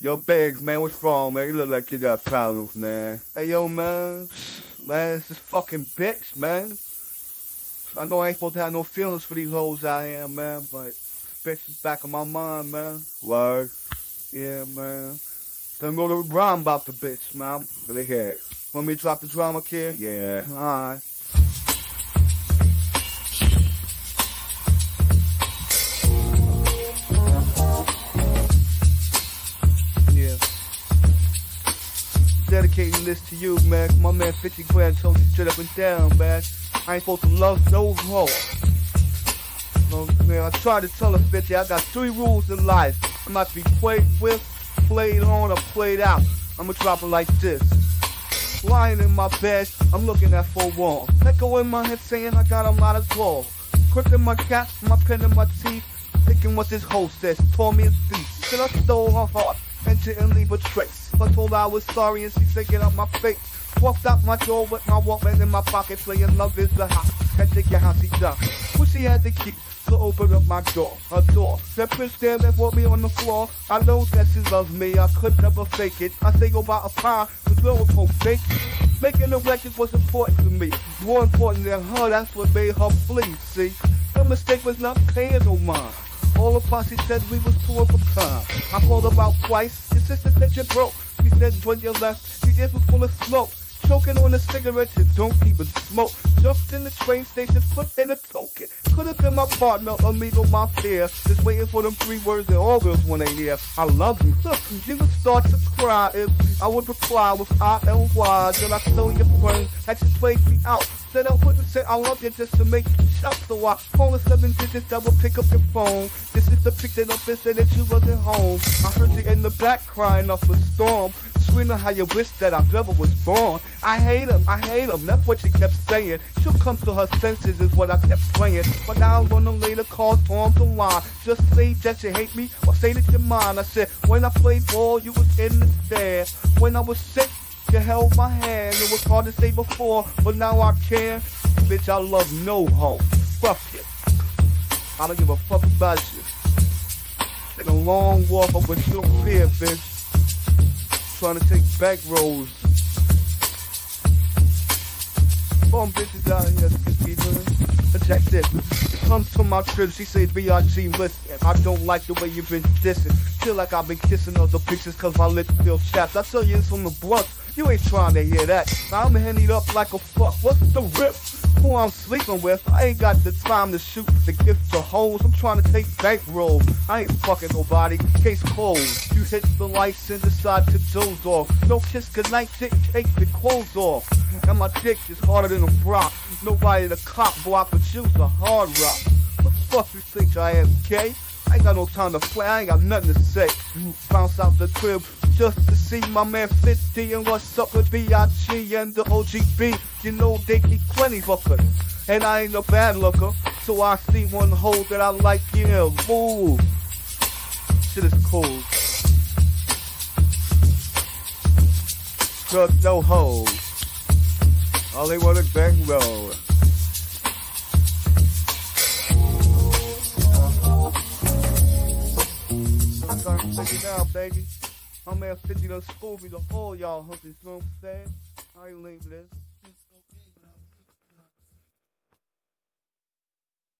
Yo, Biggs, man, what's wrong, man? You look like you got problems, man. Hey, yo, man. Man, this fucking bitch, man. I know I ain't supposed to have no feelings for these hoes out here, man, but bitch is back in my mind, man. Word. Yeah, man. Then go to rhyme about the bitch, man. Really here. Want me to drop the drama, kid? Yeah. Alright. Dedicating this to you, man. My man 50 grand told you straight up and down, man. I ain't supposed to love no hoes. No, man, I tried to tell her 50, I got three rules in life. I must be played with, played on, or played out. I'ma drop it like this. Lying in my bed, I'm looking at four walls. Echo in my head saying I got a lot of claws. Crooked my cat, my pen in my teeth. Thinking what this hoe says, tore me a thief. Till I stole her heart and didn't leave a trace. But told her I was sorry and she said get out my face. Walked out my door with my Walkman in my pocket, playing Love is the House. Had to get how she done. Well, she had the key to open up my door, her door. That bitch there that put me on the floor. I know that she loves me, I could never fake it. I say oh, go buy a pie, but girl was gonna fake. Making the record was important to me. More important than her, that's what made her flee, see? The mistake was not paying no mind. All the posse said we was of a kind. I called about twice. Your sister said you broke. She said when you left, she just was full of smoke. Choking on a cigarette, you don't even smoke. Just in the train station, put in a token. Could have been my partner, amigo, my fear. Just waiting for them three words that all girls want to hear. I love you. You would start to cry if I would reply with I L Y. Then I stole your brain, had you played me out. Said I wouldn't say I love you just to make you shout. So I call the seven digits, double pick up your phone. This is the picture of this said that you wasn't home. I heard you in the back crying off a storm. Screaming how you wish that I never was born. I hate him, I hate him, that's what she kept saying. She'll come to her senses is what I kept saying. But now I'm gonna later call Tom to line. Just say that you hate me or say that you're mine. I said, when I played ball, you was in the stand. When I was sick, you held my hand. It was hard to say before, but now I can. Bitch, I love no hoe. Fuck you. I don't give a fuck about you. Take a long walk up with no fear, bitch. Trying to take back roads. Bum bitches out here, people. Check this. Comes to my crib, she say, B.I.G. listen. I don't like the way you've been dissing. Feel like I've been kissing other bitches cause my lips feel chapped. I tell you this from the blunt. You ain't trying to hear that. I'm hennied up like a fuck. What's the rip? Who I'm sleeping with? I ain't got the time to shoot the gift to hoes. I'm trying to take bankroll. I ain't fucking nobody. Case closed. You hit the lights and decide to doze off. No kiss goodnight, dick, take the clothes off. And my dick is harder than a rock. Nobody the cop block, but you's a hard rock. What the fuck you think I am, K? I ain't got no time to play, I ain't got nothing to say. Bounce out the crib just to see my man 50 and what's up with B.I.G. and the OGB. You know they keep plenty fucker. And I ain't a bad looker, so I see one hole that I like, yeah, move. Shit is cool. Trust no hoes. All they want is bang roll. To take it out, baby. My man 50 done school me the whole y'all hunting, you know what I'm saying? I ain't late this.